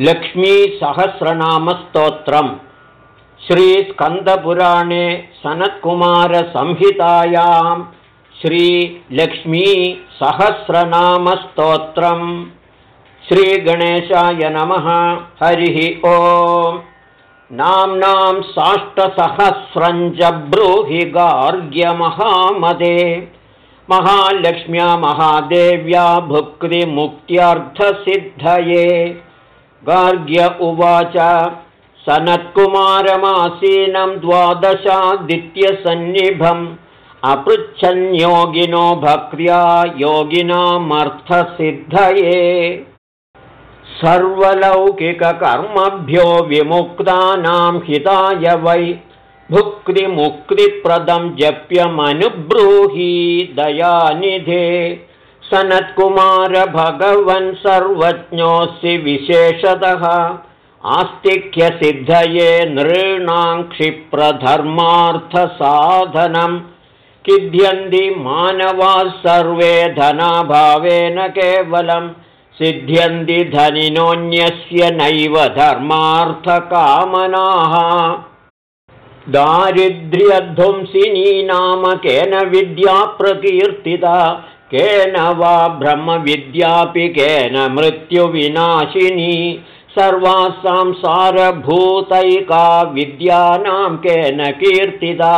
लक्ष्मीसहस्रनामस्तोत्रम्। श्रीस्कन्दपुराणे सनत्कुमारसंहितायां श्रीलक्ष्मीसहस्रनामस्तोत्रम्। श्रीगणेशाय नमः। हरिः ॐ नाम्नां साष्टसहस्रञ्जब्रूहि गार्ग्यमहामदे। महालक्ष्म्या महादेव्या भुक्तिमुक्त्यर्थसिद्धये गार्ग्य उवाच। सनत्कुमारमासीनं द्वादशादित्यसन्निभम्। अपृच्छन्योगिनो भक्त्या योगिनामर्थसिद्धये। सर्वलौकिककर्मभ्यो विमुक्तानां हिताय वै। भुक्तिमुक्तिप्रदं जप्यमनुब्रूहि दयानिधे सनत्कुमारभगवन् सर्वज्ञोऽसि विशेषतः आस्तिक्यसिद्धये नृणां क्षिप्रधर्मार्थसाधनं किध्यन्ति मानवाः सर्वे धनाभावेन केवलं सिद्ध्यन्ति धनिनोऽन्यस्य नैव धर्मार्थकामनाः। दारिद्र्यध्वंसिनी नाम केन विद्या प्रकीर्तिता केन वा ब्रह्मविद्यापि केन मृत्युविनाशिनी सर्वासां सारभूतैका विद्यानां केन कीर्तिता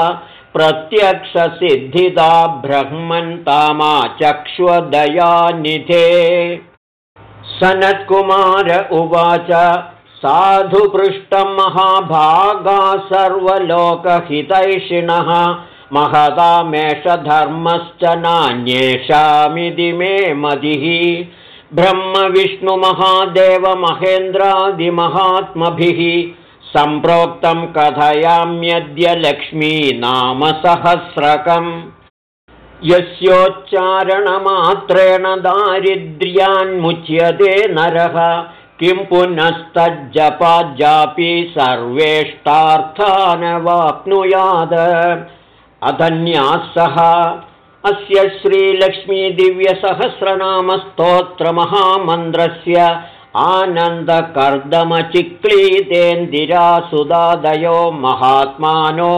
प्रत्यक्षसिद्धिदा ब्रह्मन्तामा चक्ष्वदयानिधे सनत्कुमार उवाच साधुपृष्टं महाभागा सर्वलोकहितैषिणः महदामेषधर्मश्च नान्येषामिति मे मदिः ब्रह्मविष्णुमहादेवमहेन्द्रादिमहात्मभिः सम्प्रोक्तं कथयाम्यद्य लक्ष्मीनामसहस्रकम्। यस्योच्चारणमात्रेण दारिद्र्यान्मुच्यते नरः। किं पुनस्तज्जपाज्जापि सर्वेष्टार्थानवाप्नुयाद अधन्याः अस्य श्रीलक्ष्मीदिव्यसहस्रनामस्तोत्रमहामन्त्रस्य आनन्दकर्दमचिक्लीतेन्दिरासुदादयो महात्मानो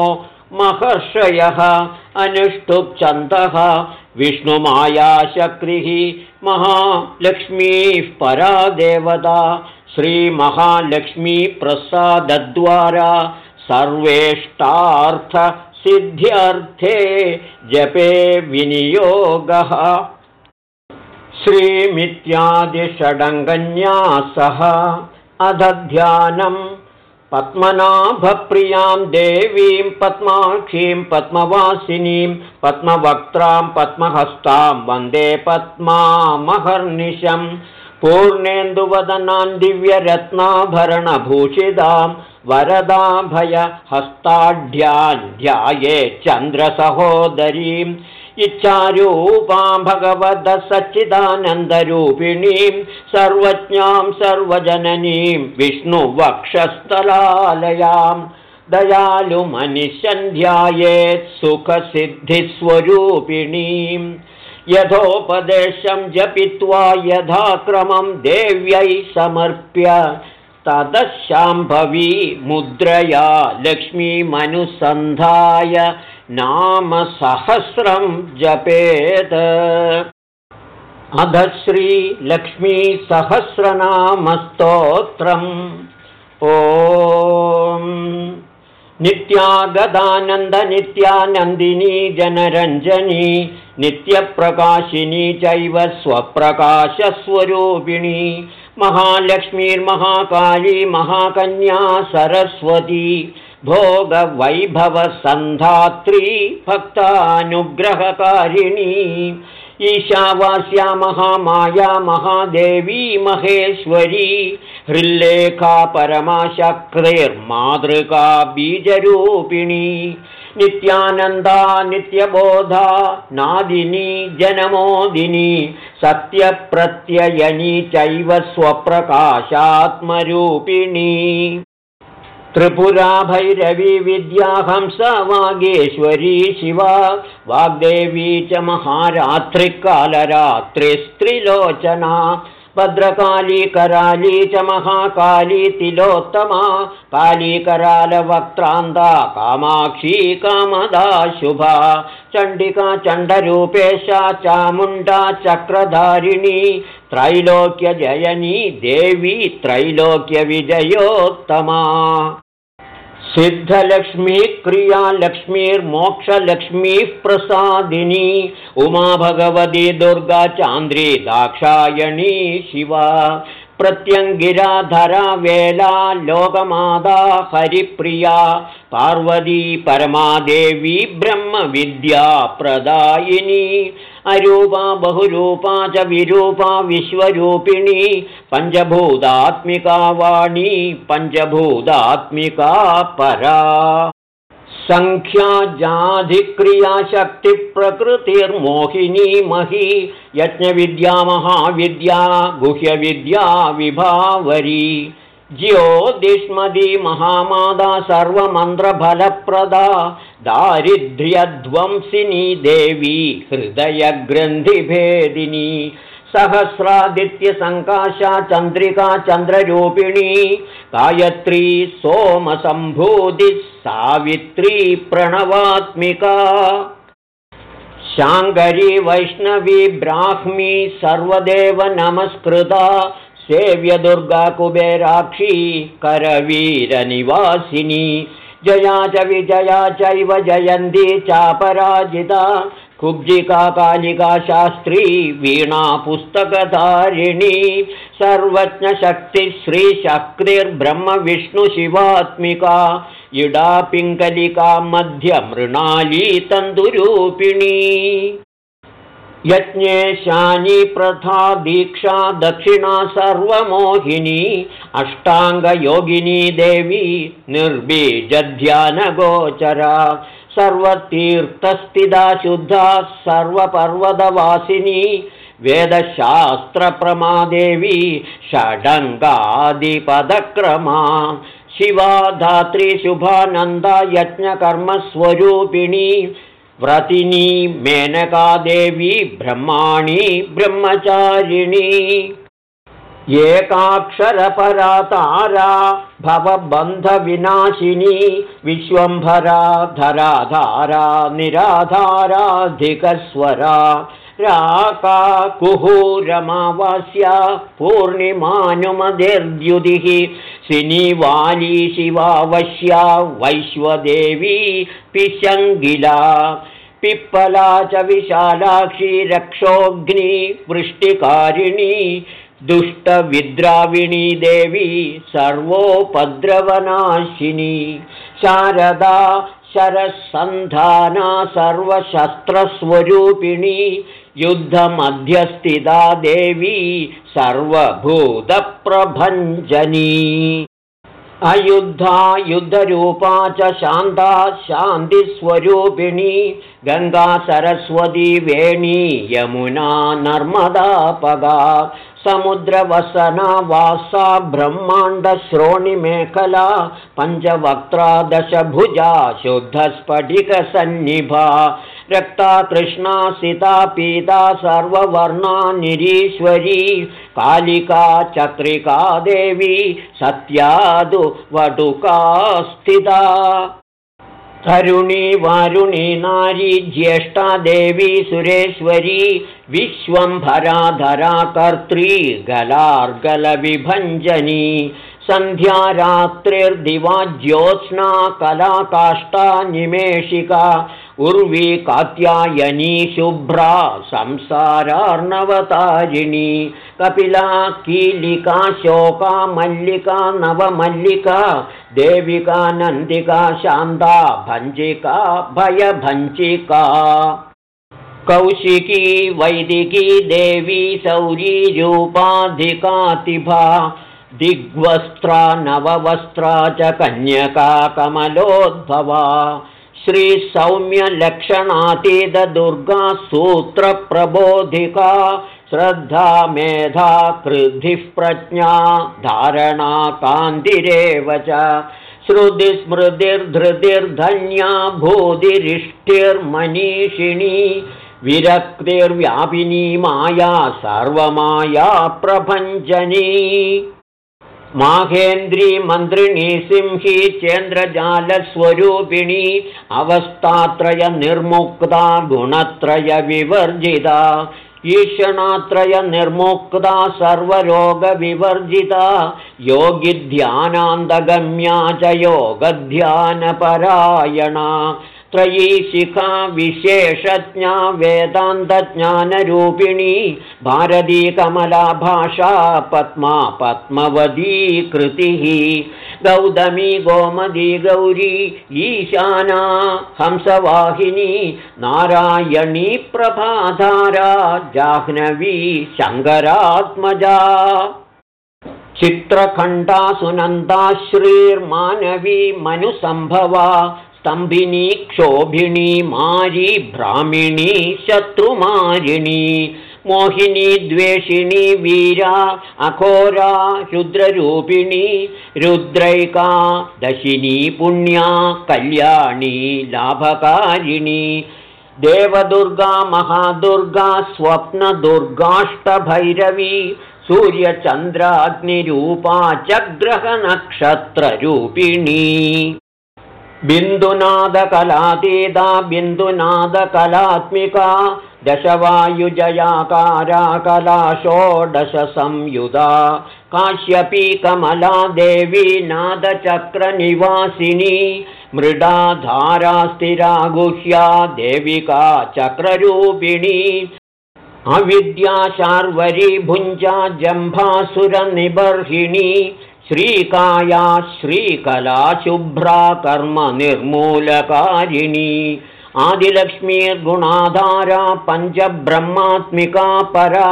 महर्षयः अनुष्टुप्छन्दः। विष्णुमायाशक्तिः महालक्ष्मीः परा देवता श्रीमहालक्ष्मीप्रसादद्वारा सर्वेष्टार्थ सिद्ध्यर्थे जपे विनियोगः। श्रीमित्यादिषडङ्गन्यासः अधध्यानम् पद्मनाभप्रियां देवीं पद्माक्षीं पद्मवासिनीं पद्मवक्त्रां पद्महस्तां वन्दे पद्मामहर्निशम् पूर्णेन्दुवदनान् दिव्यरत्नाभरणभूषितां वरदाभयहस्ताढ्यान्ध्याये चन्द्रसहोदरीम् इच्छारूपां भगवतः सच्चिदानन्दरूपिणीं सर्वज्ञां सर्वजननीं विष्णुवक्षस्थलालयां दयालुमनिषन्ध्यायेत् सुखसिद्धिस्वरूपिणीम् यथोपदेशं जपित्वा यथाक्रमं देव्यै समर्प्य ततः मुद्रया लक्ष्मीमनुसन्धाय नाम सहस्रं जपेत्। अध श्रीलक्ष्मीसहस्रनामस्तोत्रम्। ओ नित्यागदानन्दनित्यानन्दिनी जनरञ्जनी नित्यप्रकाशिनी चैव स्वप्रकाशस्वरूपिणी महालक्ष्मीर्महाकाली महाकन्या सरस्वती भोगवैभवसन्धात्री भक्तानुग्रहकारिणी ईशावास्या महामाया महादेवी महेश्वरी हृल्लेखा परमाशक्तिर्मातृका बीजरूपिणी नित्यानन्दा नित्यबोधा नादिनी जनमोदिनी सत्यप्रत्ययनी चैव स्वप्रकाशात्मरूपिणी। त्रिपुरा भैरवी वागेश्वरी शिवा वाग्देवी च महारात्रिकालरात्रिस्त्रिलोचना भद्रकाली कराली च महाकाली तिलोत्तमा काली करालवक्त्रान्ता कामाक्षी कामदा शुभा चण्डिका चण्डरूपेशा चामुण्डा चक्रधारिणी त्रैलोक्यजयनी देवी त्रैलोक्यविजयोत्तमा सिद्धलक्ष्मी क्रियालक्ष्मीर्मोक्षलक्ष्मीः प्रसादिनी उमा भगवती दुर्गा चान्द्री दाक्षायणी शिवा प्रत्यङ्गिराधरा वेला लोकमादा हरिप्रिया पार्वती परमादेवी ब्रह्मविद्या प्रदायिनी अरूपा बहुरूपा च विरूपा विश्वरूपिणी पञ्चभूतात्मिका वाणी पञ्चभूतात्मिका परा। सङ्ख्या जाधिक्रियाशक्तिप्रकृतिर्मोहिनी मही यज्ञविद्या महाविद्या गुह्यविद्या विभावरी ज्योतिष्मदी महामादा सर्वमन्त्रफलप्रदा दारिद्र्यध्वंसिनी देवी हृदयग्रन्थिभेदिनी सहस्रादित्यसङ्काशा चन्द्रिका चन्द्ररूपिणी गायत्री सोमसम्भूतिः सावित्री प्रणवात्मिका। शाङ्करी वैष्णवी ब्राह्मी सर्वदेव नमस्कृता सेव्यदुर्गा कुबेराक्षी करवीरनिवासिनी। जया च विजया चैव जयन्ती चापराजिता। कुब्जिका कालिका शास्त्री वीणा पुस्तकधारिणी। सर्वज्ञशक्तिश्रीशक्तिर्ब्रह्मविष्णुशिवात्मिका इडा पिङ्गलिका मध्यमृणाली तन्दुरूपिणी यज्ञेशानी प्रथा दीक्षा दक्षिणा सर्वमोहिनी अष्टाङ्गयोगिनी देवी निर्बीजध्यानगोचरा सर्वतीर्थस्थिता शुद्धा सर्वपर्वतवासिनी वेदशास्त्रप्रमादेवी षडङ्गादिपदक्रमा शिवा धात्री शुभानन्दा यज्ञकर्मस्वरूपिणी व्रतिनी मेनकादेवी ब्रह्माणी ब्रह्मचारिणी। एकाक्षरपरा तारा भवबन्धविनाशिनी विश्वम्भरा धराधारा निराधाराधिकस्वरा राका कुहूरमावास्या पूर्णिमानुमदिर्द्युदिः सिनीवाली शिवावश्या वैश्वदेवी पिशङ्गिला। पिप्पला च विशालाक्षी रक्षोऽग्नि वृष्टिकारिणी दुष्टविद्राविणी देवी सर्वोपद्रवनाशिनी। शारदा शरसन्धाना सर्वशस्त्रस्वरूपिणी युद्धमध्यस्थिता देवी सर्वभूतप्रभञ्जनी। अयुद्धा युद्धरूपा च शान्ता शान्तिस्वरूपिणी गङ्गा सरस्वती वेणी यमुना नर्मदापगा समुद्रवसना वासा ब्रह्माण्डश्रोणिमेखला पञ्चवक्त्रा दशभुजा शुद्धस्फटिकसन्निभा रक्ता कृष्णा सिता पीता सर्ववर्णा निरीश्वरी कालिका चक्रिका देवी सत्यादु वटुका स्थिता। तरुणी वारुणी नारी ज्येष्ठा देवी सुरेश्वरी विश्वम्भराधरा कर्त्री गलार्गलविभञ्जनी सन्ध्या रात्रिर्दिवा ज्योत्स्ना कलाकाष्ठा निमेषिका उर्वी कात्यायनी शुभ्रा संसारार्णवतारिणी कपिला कीलिका शोका मल्लिका नवमल्लिका देविका नन्दिका शान्ता भञ्जिका भयभञ्जिका। कौशिकी वैदिकी देवी सौरी रूपाधिकातिभा दिग्वस्त्रा नववस्त्रा च कन्यका कमलोद्भवा। श्रीसौम्यलक्षणातीतदुर्गा सूत्रप्रबोधिका श्रद्धा मेधा कृद्धिः प्रज्ञा धारणा कान्तिरेव च। श्रुतिस्मृतिर्धृतिर्धन्या भूतिरिष्टिर्मनीषिणी विरक्तिर्व्यापिनी माया सर्वमाया प्रभञ्जनी माहेन्द्री मन्त्रिणी सिंही चेन्द्रजालस्वरूपिणी अवस्थात्रयनिर्मुक्ता गुणत्रयविवर्जिता ईषणात्रयनिर्मुक्ता सर्वरोगविवर्जिता योगिध्यानान्दगम्या च योगध्यानपरायणा त्रयीशिखा विशेषज्ञा वेदान्तज्ञानरूपिणी भारती कमला भाषा पद्मा पद्मवदी कृतिः गौतमी गोमदी गौरी ईशाना हंसवाहिनी नारायणी प्रभाधारा जाह्नवी शङ्करात्मजा। चित्रखण्डा सुनन्दा श्रीर्मानवी मनुसम्भवा स्तम्भिनी क्षोभिणी मारी भ्रामिणी शत्रुमारिणी मोहिनी द्वेषिणी वीरा अघोरा रुद्ररूपिणी रुद्रैका दशिनी पुण्या कल्याणी लाभकारिणी देवदुर्गा महादुर्गा स्वप्नदुर्गाष्टभैरवी सूर्यचन्द्राग्निरूपा च ग्रहनक्षत्ररूपिणी बिन्दुनादकलातीता बिन्दुनादकलात्मिका दशवायुजयाकारा कला षोडशसंयुधा काश्यपी कमला देवी नादचक्रनिवासिनी मृडाधारा स्थिरा गुह्या देविका चक्ररूपिणी अविद्या शार्वरी भुञ्जा जम्भासुरनिबर्हिणी श्रीकाया श्रीकला शुभ्रा कर्मनिर्मूलकारिणी आदिलक्ष्मीर्गुणाधारा पञ्चब्रह्मात्मिका परा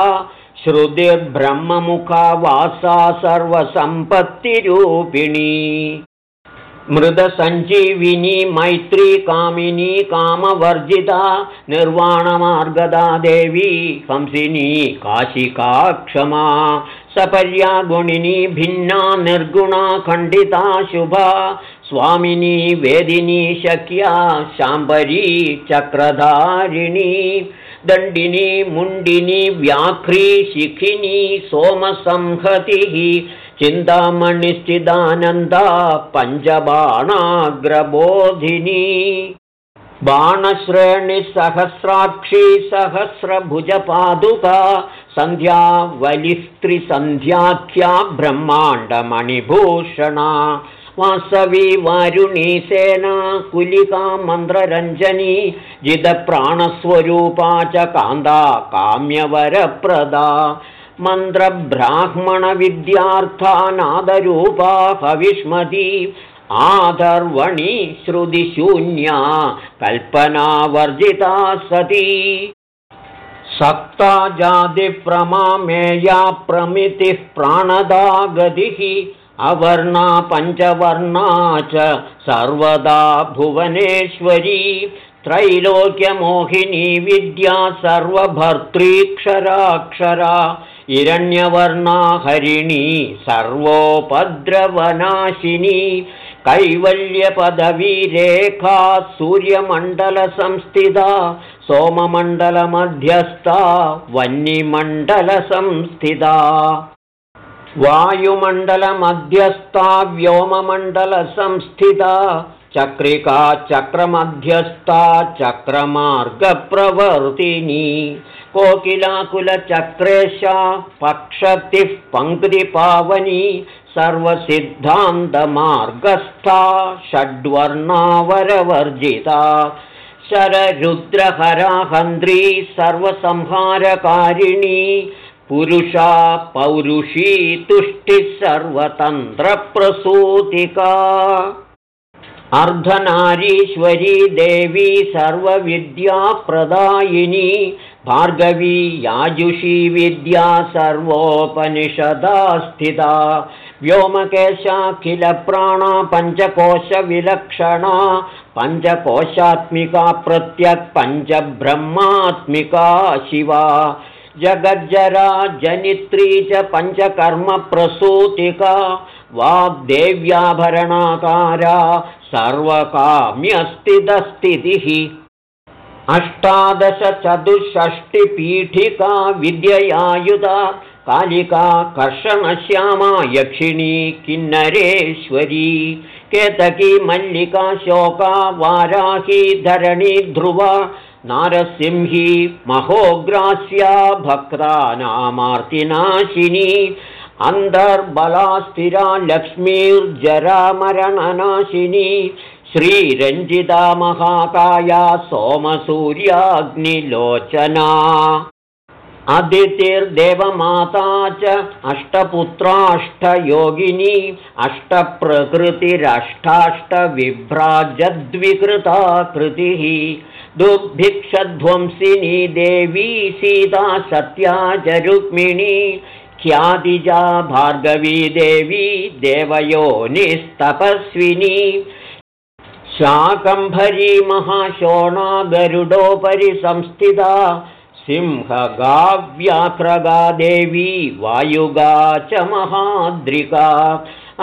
श्रुतिर्ब्रह्ममुखा वासा सर्वसम्पत्तिरूपिणी। मृदसञ्जीविनी मैत्री कामिनी कामवर्जिता निर्वाणमार्गदा देवी हंसिनी काशिका क्षमा सपर्या गुणिनी भिन्ना निर्गुणा खण्डिता शुभा। स्वामिनी वेदिनी शक्या शाम्बरी चक्रधारिणी। दण्डिनी मुण्डिनी व्याघ्री शिखिनी सोमसंहतिः। चिन्तामणिश्चिदानन्दा पञ्चबाणाग्रबोधिनी बाणश्रेणिसहस्राक्षी सहस्रभुजपादुका सन्ध्या वलिस्त्रिसन्ध्याख्या ब्रह्माण्डमणिभूषणा वासवी वारुणी सेना कुलिका मन्त्ररञ्जनी जिदप्राणस्वरूपा च कान्दा काम्यवरप्रदा मन्त्रब्राह्मणविद्यार्थानादरूपा हविष्मती आधर्वणि श्रुतिशून्या कल्पनावर्जिता सती। सक्ता जातिप्रमामेया प्रमितिः प्राणदा गतिः अवर्णा पञ्चवर्णा च सर्वदा भुवनेश्वरी। त्रैलोक्यमोहिनी विद्या सर्वभर्तृक्षराक्षरा हिरण्यवर्णा हरिणी सर्वोपद्रवनाशिनी कैवल्यपदवीरेखा सूर्यमण्डलसंस्थिता सोममण्डलमध्यस्था वह्निमण्डलसंस्थिता। वायुमण्डलमध्यस्था व्योममण्डलसंस्थिता चक्रिका चक्रमध्यस्था चक्रमार्गप्रवर्तिनी कोकिलाकुलचक्रेशा पक्षतिः पङ्क्तिपावनी सर्वसिद्धान्तमार्गस्था षड्वर्णावरवर्जिता शररुद्रहराहन्त्री सर्वसंहारकारिणी पुरुषा पौरुषी तुष्टिः सर्वतन्त्रप्रसूतिका अर्धनारीश्वरी देवी सर्वविद्याप्रदायिनी भार्गवी याजुषी विद्या सर्वोपनिषदा स्थिता व्योमकेशाखिलप्राणा पञ्चकोशविलक्षणा पञ्चकोशात्मिका प्रत्यक् पञ्चब्रह्मात्मिका शिवा। जगज्जरा जनित्री च पञ्चकर्मप्रसूतिका वाग्देव्याभरणाकारा सर्वकाम्यस्तिदस्थितिः अष्टादशचतुष्षष्टिपीठिका विद्ययायुधा कालिका कर्षणश्यामा यक्षिणी किन्नरेश्वरी केतकी मल्लिका शोका वाराही धरणी ध्रुवा नारसिंही महोग्रास्या भक्तानामार्तिनाशिनी अन्तर्बलास्थिरा लक्ष्मीर्जरामरणनाशिनी श्रीरञ्जिता महाकाया सोमसूर्याग्निलोचना अदितिर्देवमाता च अष्टपुत्राष्टयोगिनी अष्टप्रकृतिरष्टाष्टविभ्राजद्विकृता कृतिः दुर्भिक्षध्वंसिनी देवी सीता सत्या च रुक्मिणी ख्यातिजा भार्गवी देवी देवयोनिस्तपस्विनी। शाकम्भरी महाशोणा गरुडोपरि संस्थिता सिंहगाव्याघ्रगा देवी वायुगा च महाद्रिका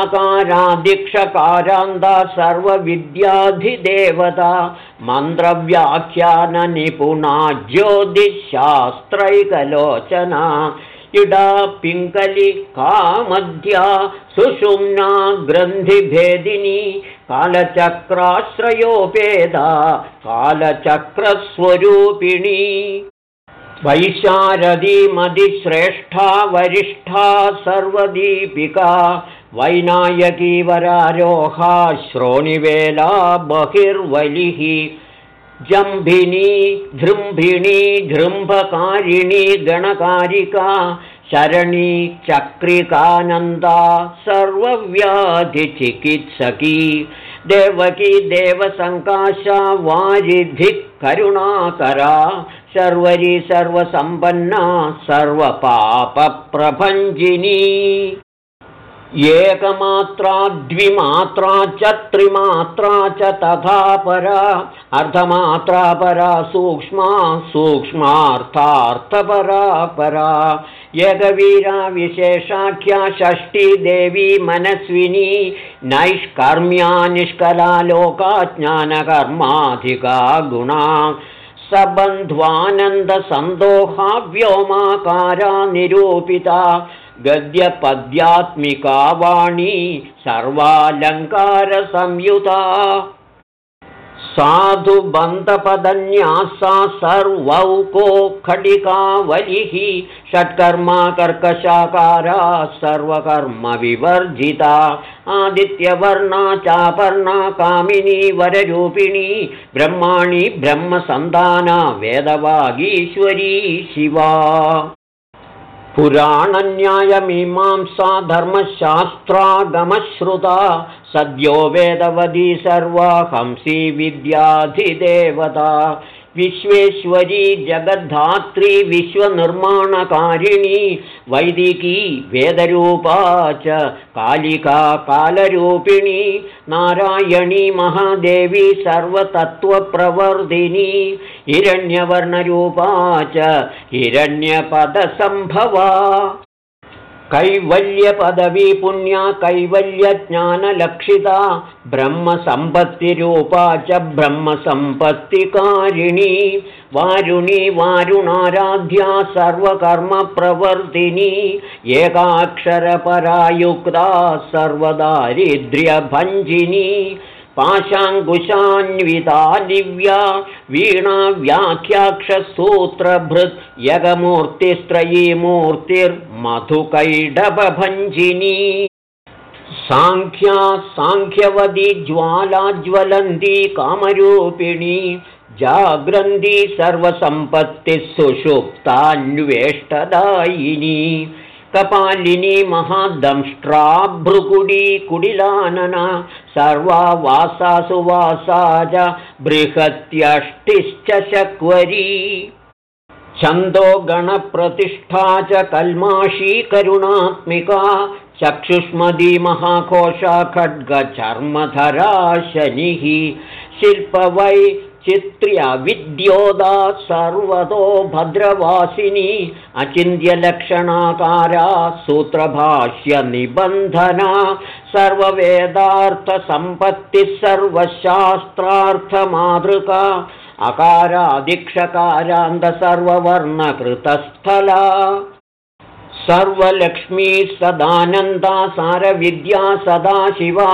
अकारादिक्षकारान्दा सर्वविद्याधिदेवता मन्त्रव्याख्याननिपुणा ज्योतिश्शास्त्रैकलोचना इडा पिङ्गलि कामध्या सुषुम्ना ग्रन्थिभेदिनी कालचक्राश्रयोपेदा कालचक्रस्वरूपिणी वैशारदीमधिश्रेष्ठा वरिष्ठा सर्वदीपिका वैनायकी वरारोहा श्रोणिवेला बहिर्वलिः जम्भिनी धृम्भिणी धृम्भकारिणी गणकारिका शरणी चक्रिकानन्दा सर्वव्याधिचिकित्सकी देवकी देवसङ्काशा वारिधिः करुणाकरा सर्वरी सर्वसम्पन्ना सर्वपापप्रभञ्जिनी। एकमात्रा द्विमात्रा च त्रिमात्रा च तथा परा अर्धमात्रा परा सूक्ष्मा सूक्ष्मार्थार्थपरा परा। यगवीरा विशेषाख्या षष्ठीदेवी मनस्विनी नैष्कर्म्या निष्कला लोका ज्ञानकर्माधिका गुणा सबन्ध्वानन्दसन्दोहा व्योमाकारा निरूपिता गद्यपद्यात्मिका वाणी सर्वालङ्कारसंयुता साधुबन्धपदन्यासा सर्वौको खडिकावलिः षट्कर्मा कर्कशाकारा सर्वकर्मविवर्जिता आदित्यवर्णा चापर्णा कामिनी वररूपिणी ब्रह्माणि ब्रह्मसन्धाना वेदवागीश्वरी शिवा। पुराणन्यायमीमांसा धर्मशास्त्रागमश्रुता सद्यो वेदवदी सर्वा हंसी विद्याधिदेवता विश्वेश्वरी जगद्धात्री विश्वनिर्माणकारिणी वैदिकी वेदरूपा च कालिका कालरूपिणी नारायणी महादेवी सर्वतत्त्वप्रवर्धिनी हिरण्यवर्णरूपा च हिरण्यपदसम्भवा कैवल्यपदवी पुण्या कैवल्यज्ञानलक्षिता ब्रह्मसम्पत्तिरूपा च ब्रह्मसम्पत्तिकारिणी वारुणी वारुणाराध्या सर्वकर्मप्रवर्तिनी एकाक्षरपरायुक्ता सर्वदारिद्र्यभञ्जिनी पाशाङ्कुशान्विता दिव्या वीणा व्याख्याक्षसूत्रभृत् यगमूर्तिस्त्रयीमूर्तिर्मधुकैडभञ्जिनी साङ्ख्या साङ्ख्यवदी ज्वालाज्वलन्ती कामरूपिणी जाग्रन्थी सर्वसम्पत्तिः सुषुप्तान्वेष्टदायिनी कपालिनी महादंष्ट्रा भृकुडी कुडिलानना सर्वा वासा च बृहत्यष्टिश्च शक्वरी छन्दो गणप्रतिष्ठा च कल्माशी करुणात्मिका चक्षुष्मदी महाकोशा खड्गचर्मधरा शनिः शिल्पवै चित्र्यविद्योदा सर्वतो भद्रवासिनी अचिन्त्यलक्षणाकारा सूत्रभाष्यनिबन्धना सर्ववेदार्थसम्पत्तिः सर्वशास्त्रार्थमातृका सर्ववर्णकृतस्थला सर्वलक्ष्मी सदानन्दा सारविद्या सदा शिवा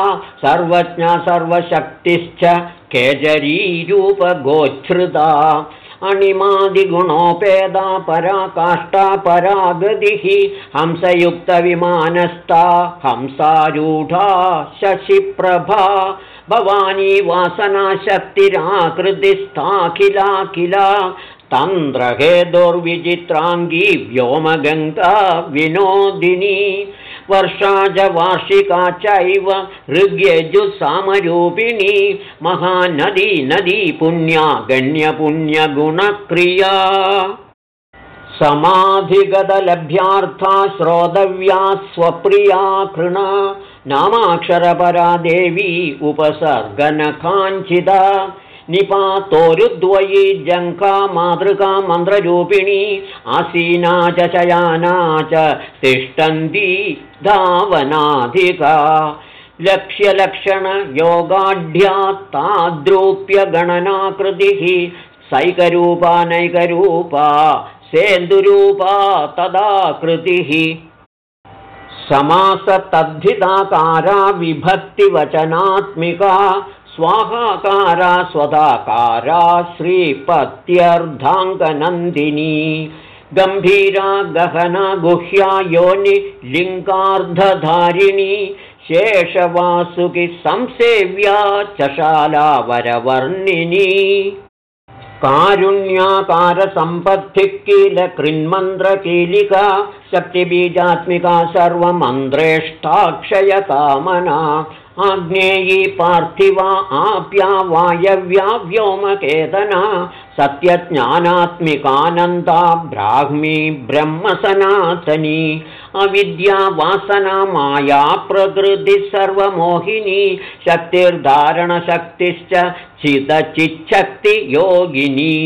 सर्वज्ञा सर्वशक्तिश्च केजरीरूपगोच्छ्रुता अणिमादिगुणोपेदा पराकाष्ठा परागतिः हंसयुक्तविमानस्था हंसारूढा शशिप्रभा भवानी वासनाशक्तिराकृतिस्थाखिला किला तन्द्रहे दुर्विचित्राङ्गी व्योमगङ्गा विनोदिनी वर्षा च वार्षिका चैव ऋग्यजुसामरूपिणी महानदी नदी पुण्या गण्यपुण्यगुणक्रिया। समाधिगतलभ्यार्था श्रोतव्या स्वप्रिया कृण नामाक्षरपरा देवी उपसर्गनकाञ्चिता निपातोरुद्वयी जङ्का मातृका मन्त्ररूपिणी आसीना च शयाना च तिष्ठन्ती धावनाधिका। लक्ष्यलक्षणयोगाढ्या ताद्रूप्यगणनाकृतिः सैकरूपा नैकरूपा सेन्दुरूपा तदाकृतिः। समासतद्धिताकारा विभक्तिवचनात्मिका स्वाहाकारा स्वदाकारा श्रीपत्यर्धाङ्गनन्दिनी गम्भीरा गहना गुह्या योनि लिङ्गार्धधारिणी शेषवासुकि संसेव्या चशालावरवर्णिनी कारुण्याकारसम्पत्तिः कीलकृन्मन्त्रकीलिका शक्तिबीजात्मिका सर्वमन्त्रेष्ठाक्षयकामना आग्नेयी पार्थिवा आप्या वायव्या व्योमकेतना सत्यज्ञानात्मिकानन्दा ब्राह्मी ब्रह्मसनातनी अविद्या वासना माया प्रकृतिः सर्वमोहिनी शक्तिर्धारणशक्तिश्च चिदचिच्छक्तियोगिनी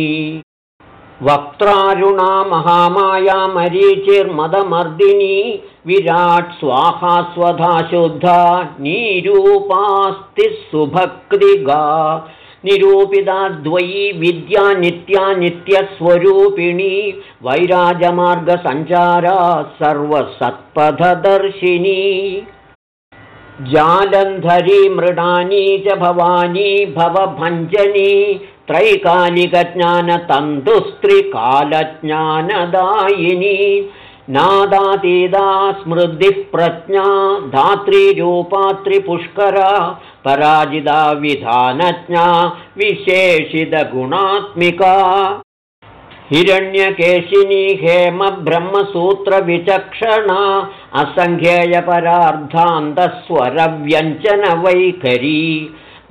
वक्त्रारुणा महामाया मरीचिर्मदमर्दिनी विराट् स्वाहा स्वधा शुद्धा निरूपास्ति सुभक्तिगा। निरूपिता द्वयी विद्या नित्या नित्यस्वरूपिणी वैराजमार्गसञ्चारा सर्वसत्पथदर्शिनी। जालन्धरी मृडानी च भवानी भवभञ्जनी त्रैकालिकज्ञानतन्तुस्त्रिकालज्ञानदायिनी नादातीदा स्मृतिः प्रज्ञा धात्रीरूपात्रिपुष्करा पराजिता विधानज्ञा विशेषितगुणात्मिका। हिरण्यकेशिनी हेमब्रह्मसूत्रविचक्षणा असङ्ख्येयपरार्धान्तस्वरव्यञ्जनवैखरी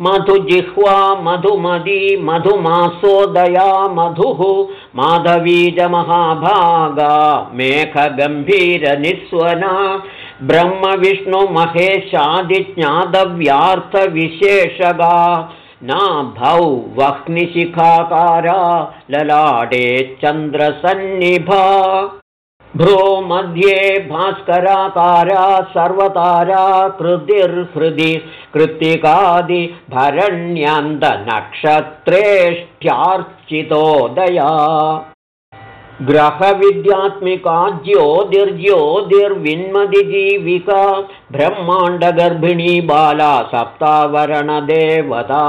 मधुजिह्वा मधुमदी मधुमासोदया मधुः माधवीजमहाभागा मेघगम्भीरनिस्वना ब्रह्मविष्णुमहेशादिज्ञातव्यार्थविशेषगा नाभौ वह्निशिखाकारा ललाटे चन्द्रसन्निभा भ्रो मध्ये भास्कराकारा सर्वतारा कृतिर्हृदि कृत्तिकादिभरण्यन्दनक्षत्रेष्ठ्यार्चितोदया ग्रहविद्यात्मिका ज्योतिर्ज्योतिर्विन्मदिजीविका ब्रह्माण्डगर्भिणी बाला सप्तावरणदेवता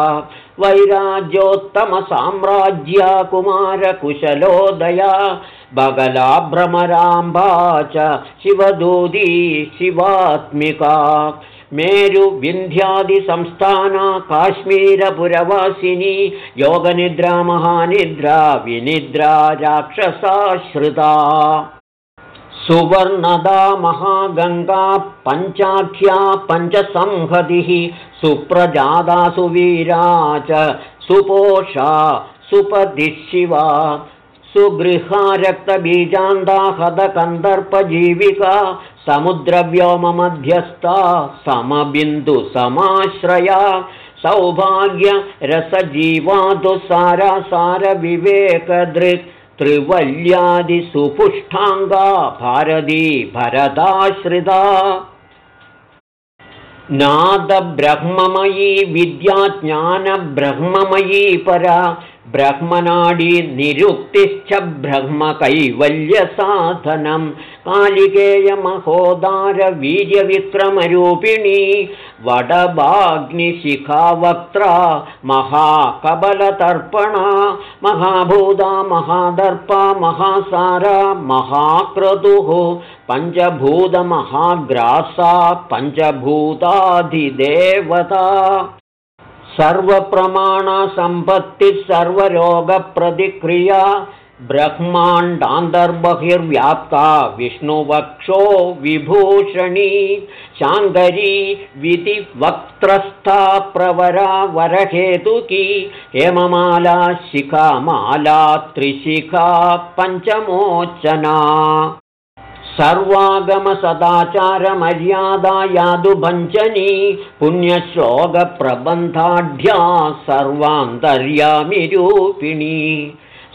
वैराज्योत्तमसाम्राज्या कुमारकुशलोदया बगला भ्रमराम्बा च शिवदूदी शिवात्मिका मेरुविन्ध्यादिसंस्थाना काश्मीरपुरवासिनी योगनिद्रा महानिद्रा विनिद्रा राक्षसाश्रिता सुवर्णदा महागङ्गा पञ्चाख्या पञ्चसंहतिः सुप्रजादा सुवीरा च सुपोषा सुपदिशिवा सुगृहारक्तबीजान्दाहदकन्दर्पजीविका समुद्रव्योममध्यस्था समबिन्दुसमाश्रया सौभाग्यरसजीवादुसारासारविवेकदृक् त्रिवल्यादिसुपुष्ठाङ्गा भारती भरताश्रिता नादब्रह्ममयी विद्याज्ञानब्रह्ममयी परा ब्रह्मनाडी निरुक्तिश्च ब्रह्मकैवल्यसाधनं कालिकेयमहोदारवीर्यविक्रमरूपिणी वडबाग्निशिखावक्त्रा महाकबलतर्पणा महाभूता महादर्पा महासारा महाक्रतुः पञ्चभूतमहाग्रासा पञ्चभूताधिदेवता सर्वप्रमाणसम्पत्तिः सर्वरोगप्रतिक्रिया ब्रह्माण्डान्तर्बहिर्व्याप्ता विष्णुवक्षो विभूषणी शाङ्करी विधिवक्त्रस्था प्रवरा वरहेतुकी हेममाला शिखामाला त्रिशिखा पञ्चमोचना सर्वागमसदाचारमर्यादा यादुभञ्जनी पुण्यश्लोकप्रबन्धाढ्या सर्वान्तर्यामिरूपिणी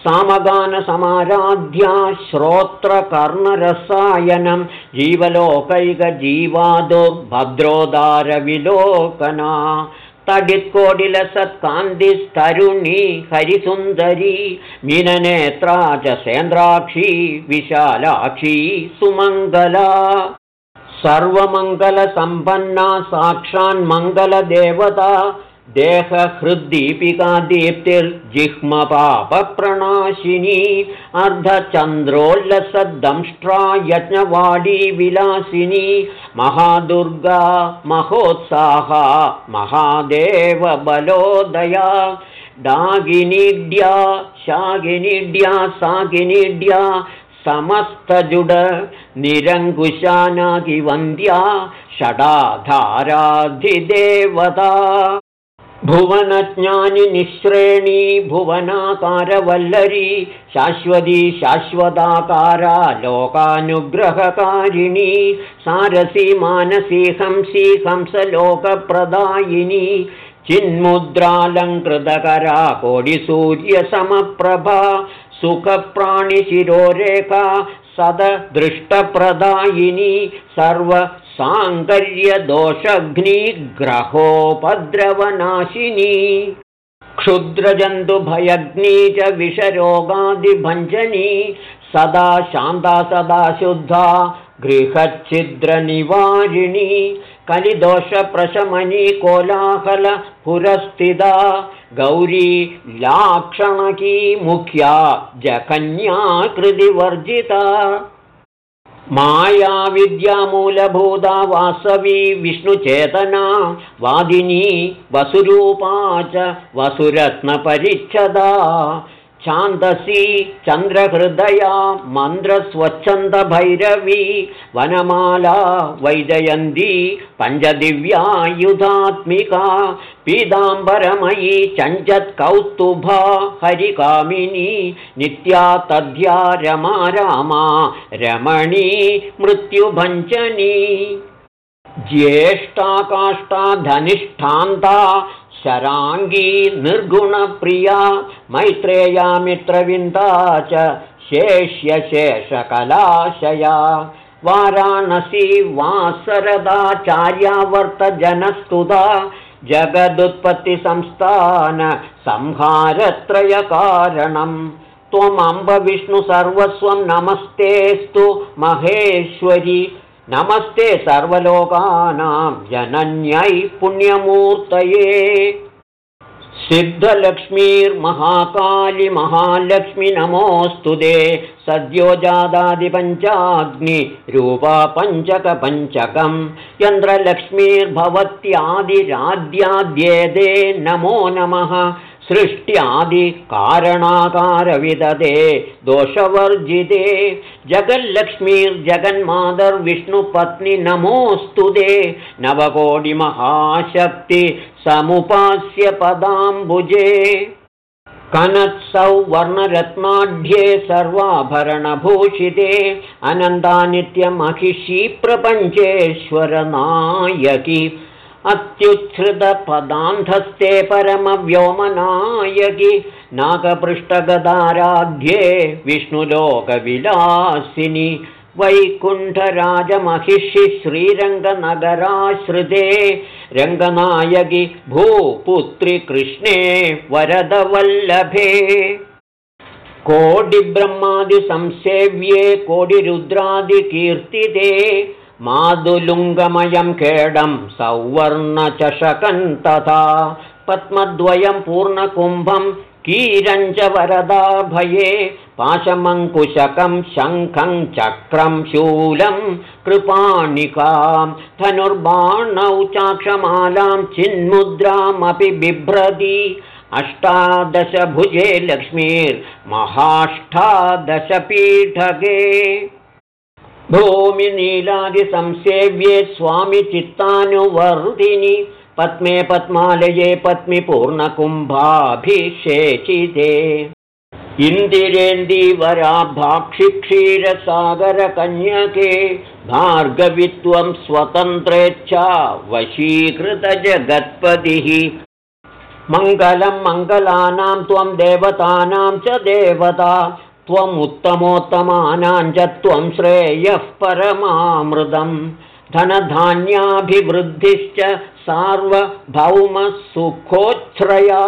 सामगानसमाराध्या श्रोत्रकर्णरसायनं जीवलोकैकजीवादुर्भद्रोदारविलोकना तडित्कोडिलसत्कान्तिस्तरुणी हरिसुन्दरी मीननेत्रा च सेन्द्राक्षी विशालाक्षी सुमङ्गला सर्वमङ्गलसम्पन्ना साक्षान्मङ्गलदेवता देहहृद्दीपिका दीप्तिर्जिह्मपापप्रणाशिनी अर्धचन्द्रोल्लसद्दंष्ट्रा यज्ञवाडी विलासिनी महादुर्गा महोत्साहा महादेवबलोदया डागिनीड्या शागिनीड्या सागिनीड्या समस्तजुड निरङ्कुशानागिवन्द्या षडाधाराधिदेवता भुवनज्ञानिनिःश्रेणी भुवनाकारवल्लरी शाश्वती शाश्वताकारा लोकानुग्रहकारिणी सारसी मानसी हंसी हंसलोकप्रदायिनी चिन्मुद्रालङ्कृतकरा कोडिसूर्यसमप्रभा सुखप्राणिशिरोरेखा सददृष्टप्रदायिनी सर्व साङ्कर्यदोषग्निग्रहोपद्रवनाशिनी क्षुद्रजन्तुभयग्नी च विषरोगादिभञ्जनी सदा शान्ता सदा शुद्धा गृहच्छिद्रनिवारिणी कलिदोषप्रशमनी कोलाहलपुरस्थिता गौरी लाक्षणकी मुख्या जकन्याकृतिवर्जिता मायाविद्यामूलभूता वासवी विष्णुचेतना वादिनी वसुरूपा च वसुरत्नपरिच्छदा छान्दसी चन्द्रहृदया मन्द्रस्वच्छन्दभैरवी वनमाला वैजयन्ती पञ्चदिव्यायुधात्मिका पीताम्बरमयी चञ्चत्कौस्तुभा हरिकामिनी नित्या तद्या रमा रामा रमणी मृत्युभञ्जनी। ज्येष्ठा धनिष्ठान्ता शराङ्गी निर्गुणप्रिया मैत्रेया मित्रविन्दा च शेष्यशेषकलाशया। वाराणसी वासरदाचार्यावर्तजनस्तुदा जगदुत्पत्तिसंस्थानसंहारत्रयकारणम् त्वमम्बविष्णुसर्वस्वं नमस्तेऽस्तु महेश्वरि नमस्ते सर्वलोकानां जनन्यै पुण्यमूर्तये। सिद्धलक्ष्मीर्महाकालि महालक्ष्मि नमोऽस्तु ते सद्यो जादादिपञ्चाग्निरूपा पञ्चकपञ्चकं। यन्द्रलक्ष्मीर्भवत्यादिराद्याद्येदे नमो नमः सृष्ट्यादिकारणाकारविदते दोषवर्जिते। जगल्लक्ष्मीर्जगन्मातर्विष्णुपत्नि नमोऽस्तु ते नवकोटिमहाशक्ति समुपास्य पदाम्बुजे। कनत्सौवर्णरत्नाढ्ये सर्वाभरणभूषिते। अनन्तानित्यमहिषी प्रपञ्चेश्वरनायकि अत्युच्छ्रितपदान्धस्ते परमव्योमनायकि नागपृष्ठगदाराध्ये रङ्गनायकि भूपुत्रि कृष्णे वरदवल्लभे। कोटिब्रह्मादिसंसेव्ये कोटिरुद्रादिकीर्तिते मादुलुङ्गमयं खेडं सौवर्णचषकं तथा पद्मद्वयं पूर्णकुम्भं कीरञ्च वरदाभये पाशमङ्कुशकं शङ्खं चक्रं शूलं कृपाणिकां धनुर्बाणौ चाक्षमालां चिन्मुद्रामपि बिभ्रति अष्टादशभुजे लक्ष्मीर्महाष्टादशपीठगे भूमिनीलादिसंसेव्ये स्वामिचित्तानुवर्धिनि पद्मे पद्मालये पद्मिपूर्णकुम्भाभिषेचिते। इन्दिरेन्दीवराभाक्षिक्षीरसागरकन्यके भार्गवित्वं स्वतन्त्रेच्छा वशीकृतजगत्पतिः। मङ्गलं मङ्गलानां त्वं देवतानां च देवता त्वमुत्तमोत्तमानां च त्वं श्रेयः परमामृदम् धनधान्याभिवृद्धिश्च सार्वभौमसुखोच्छ्रया।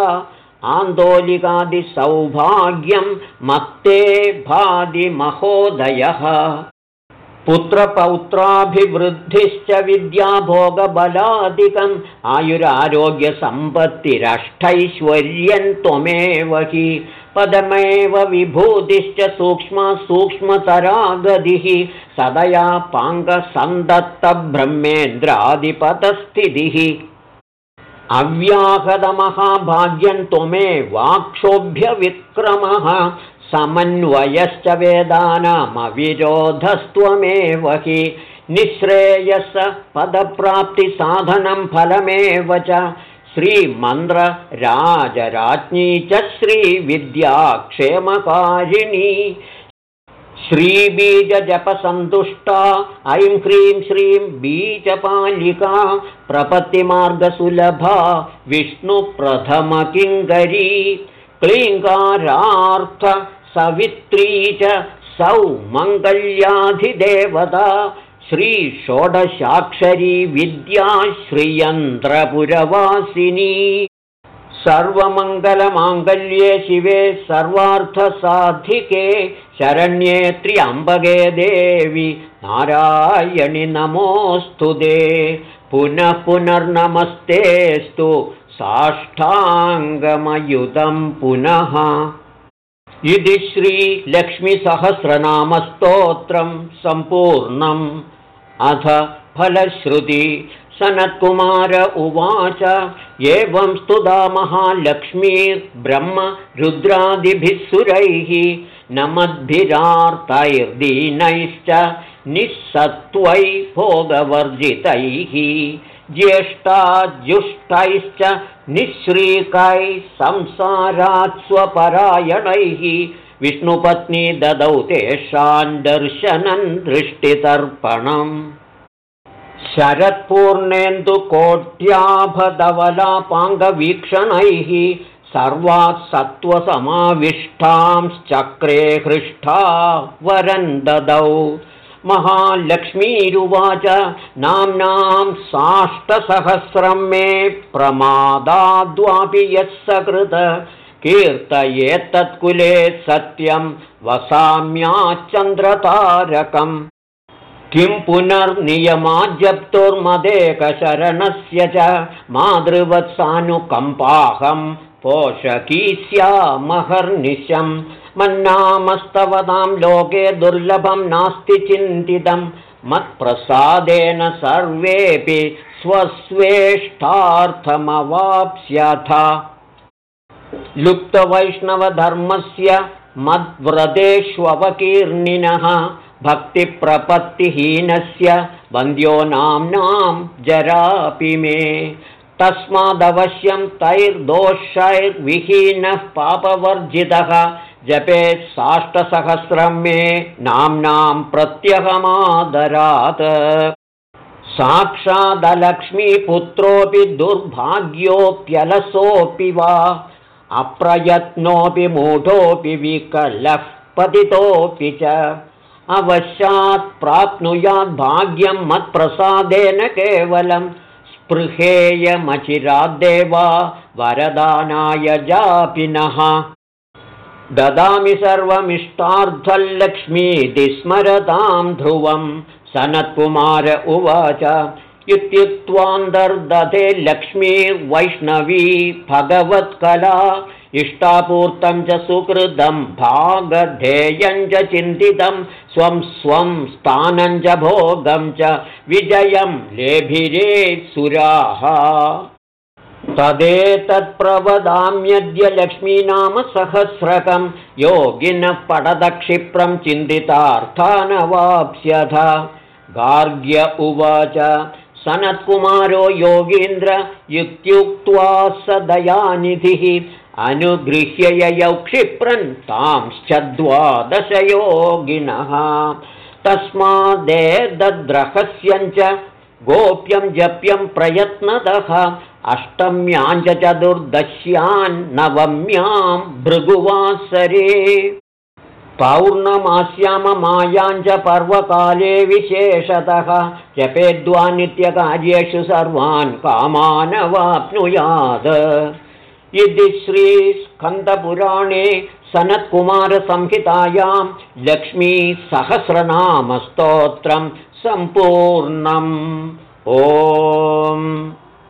आन्दोलिकादिसौभाग्यं मत्ते भादि महोदयः पुत्रपौत्राभिवृद्धिश्च विद्याभोगबलादिकम्। आयुरारोग्यसम्पत्तिरष्टैश्वर्यं त्वमेव हि पदमेव विभूतिश्च सूक्ष्म सूक्ष्मतरागतिः सदया पाङ्गसन्दत्तब्रह्मेन्द्रादिपतस्थितिः अव्याहदमहाभाग्यं त्वमे वाक्षोभ्यविक्रमः समन्वयश्च वेदानामविरोधस्त्वमेव हि। निःश्रेयस पदप्राप्तिसाधनं फलमेव च श्रीमन्द्रराजराज्ञी च श्रीविद्याक्षेमकारिणी। श्रीबीजजपसन्तुष्टा ऐं ह्रीं श्रीं बीजपालिका प्रपत्तिमार्गसुलभा विष्णुप्रथमकिङ्करी क्लीङ्कारार्थ सवित्री च सौ मङ्गल्याधिदेवता श्रीषोडशाक्षरी विद्या श्रियन्त्रपुरवासिनी सर्वमङ्गलमाङ्गल्ये शिवे सर्वार्थसाधिके शरण्ये त्र्यम्बगे देवि। नारायणि नमोऽस्तु दे। पुनः पुनर्नमस्तेस्तु साष्टाङ्गमयुतं पुनः। इति श्रीलक्ष्मीसहस्रनामस्तोत्रं सम्पूर्णम् अथ फलश्रुति। सनत्कुमार उवाच एवं स्तुदा महालक्ष्मीर्ब्रह्म रुद्रादिभिः सुरैः नमद्भिरार्तैर्दीनैश्च निःसत्त्वै भोगवर्जितैः ज्येष्ठाज्युष्टैश्च निःश्रीकैः संसारात् स्वपरायणैः विष्णुपत्नी ददौ तेषां दर्शनं दृष्टितर्पणम्। शरत्पूर्णेन्दुकोट्याभधवलापाङ्गवीक्षणैः सर्वात् सत्त्वसमाविष्टांश्चक्रे हृष्टा वरं ददौ। महालक्ष्मीरुवाच नाम्नां साष्टसहस्रं मे प्रमादाद्वापि यः सकृत कीर्तयेत्तत्कुले सत्यं वसाम्याच्चन्द्रतारकम् किं पुनर्नियमाज्जप्तुर्मदेकशरणस्य च मातृवत्सानुकम्पाहं पोषकी स्यामहर्निशम् मन्नामस्तवतां लोके दुर्लभं नास्ति चिन्तितं। मत्प्रसादेन सर्वेऽपि स्वस्वेष्टार्थमवाप्स्यथ लुप्तवैष्णवधर्मस्य मद्व्रतेष्वकीर्णिनः भक्तिप्रपत्तिहीनस्य वन्द्यो नाम्नां जरापि मे। तस्मादवश्यं तैर्दोषैर्विहीनः पापवर्जितः जपेत् साष्टसहस्रं मे नाम्नां प्रत्यहमादरात्। साक्षादलक्ष्मीपुत्रोऽपि दुर्भाग्योऽप्यलसोऽपि वा अप्रयत्नोऽपि मूढोऽपि विकलः पतितोऽपि च। अवश्यात् प्राप्नुयाद्भाग्यं मत्प्रसादेन केवलं। स्पृहेयमचिराद्देवा वरदानाय जापिनः ददामि सर्वमिष्टार्थलक्ष्मीति स्मरतां ध्रुवं। सनत्कुमार उवाच इत्युक्त्वान्तर्दधे लक्ष्मी वैष्णवी भगवत्कला इष्टापूर्तं च सुकृतं भागधेयं च चिन्तितं स्वं स्वं स्थानं च भोगं च विजयं लेभिरे सुराः। तदेतत्प्रवदाम्यद्य लक्ष्मीनाम सहस्रकं योगिनः पडदक्षिप्रं चिन्तितार्थानवाप्स्यथ। गार्ग्य उवाच सनत्कुमारो योगीन्द्र इत्युक्त्वा स दयानिधिः अनुगृह्य ययौ क्षिप्रन् तांश्च द्वादशयोगिनः। तस्मादेदद्रहस्यञ्च गोप्यं जप्यं प्रयत्नतः अष्टम्यां च चतुर्दश्यान्नवम्यां भृगुवासरे पौर्णमास्याममायाञ्च पर्वकाले विशेषतः। जपेद्वा नित्यकार्येषु सर्वान् कामानवाप्नुयात्। इति श्रीस्कन्दपुराणे सनत्कुमारसंहितायां लक्ष्मीसहस्रनामस्तोत्रं सम्पूर्णम्। ओ